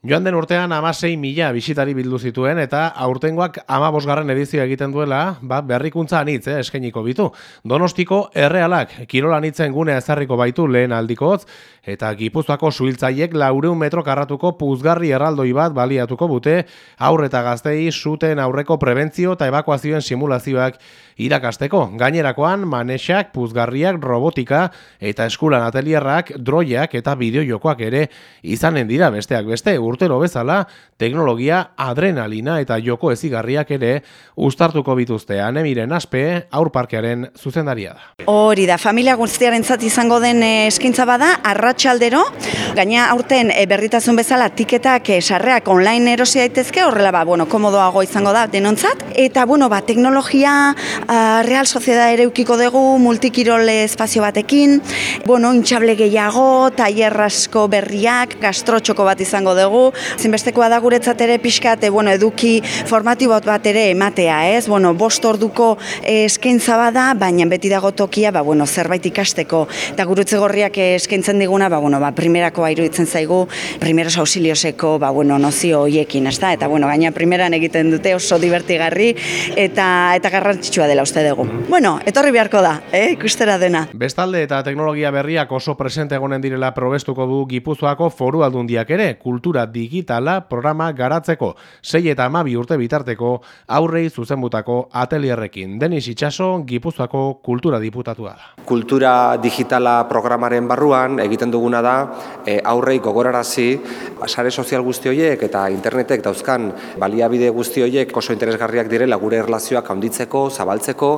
Joan den urtean amasei mila bisitari bildu zituen eta aurtengoak ama bosgarren edizio egiten duela, ba, berrikuntza anitz, eh, eskeniko bitu. Donostiko errealak, kirola anitzen gune ezarriko baitu lehen aldikotz, eta gipuzkoako suhiltzaiek laureun metro karratuko puzgarri erraldoi bat baliatuko bute, aurreta gaztei zuten aurreko prebentzio eta evakuazioen simulazioak irakasteko. Gainerakoan, manesak, puzgarriak, robotika eta eskulan atelierrak, droiak eta bideojokoak ere izanen dira besteak beste, urtero bezala, teknologia, adrenalina eta joko ezigarriak ere ustartuko bituzte. Anemiren aspe aurparkearen zuzendaria da. Hori da, familia guztiaren zat izango den eh, eskintza bada, arratsaldero, gaina aurten e, berritasun bezala tiketak e, sarreak online erosi daitezke, horrela ba, bueno, komodoago izango da denontzat, eta bueno, ba, teknologia a, real sozieda ere ukiko dugu, multikirole espazio batekin, bueno, intxable gehiago, taierrasko berriak, gastrotxoko bat izango dugu, dugu. Zinbestekoa da guretzat ere pixkat, eh, bueno, eduki formatibot bat ere ematea, ez? Bueno, bost orduko eh, eskaintza bada, baina beti dago tokia, ba, bueno, zerbait ikasteko. Eta gurutze gorriak eskaintzen diguna, ba, bueno, ba, primerako iruditzen zaigu, primeros auxilioseko, ba, bueno, nozio hoiekin, ez da? Eta, bueno, gaina primeran egiten dute oso divertigarri eta eta garrantzitsua dela uste dugu. Bueno, etorri beharko da, eh, ikustera dena. Bestalde eta teknologia berriak oso presente egonen direla probestuko du Gipuzkoako foru aldundiak ere, kultura digitala programa garatzeko, sei eta amabi urte bitarteko aurrei zuzenbutako atelierrekin. Denis Itxaso, Gipuzkoako kultura diputatua da. Kultura digitala programaren barruan egiten duguna da e, aurrei gogorarazi sare sozial guzti horiek eta internetek dauzkan baliabide guzti horiek oso interesgarriak direla gure erlazioak handitzeko, zabaltzeko,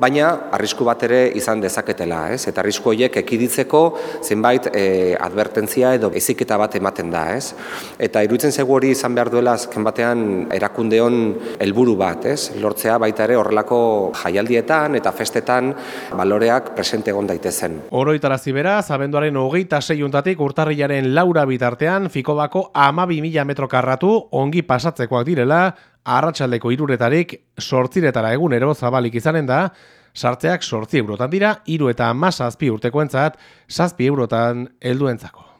baina arrisku bat ere izan dezaketela, ez? Eta arrisku horiek ekiditzeko zenbait e, advertentzia edo eziketa bat ematen da, ez? Eta iruditzen zegu hori izan behar duela azken batean erakundeon helburu bat, ez? Lortzea baita ere horrelako jaialdietan eta festetan baloreak presente egon daitezen. Oroitarazi beraz, abenduaren hogeita seiuntatik urtarrilaren laura bitartean, Fikobako ama mila metro karratu ongi pasatzekoak direla, arratsaldeko iruretarik sortziretara egunero zabalik izanen da, sartzeak sortzi eurotan dira, iru eta masazpi urtekoentzat, zazpi eurotan helduentzako.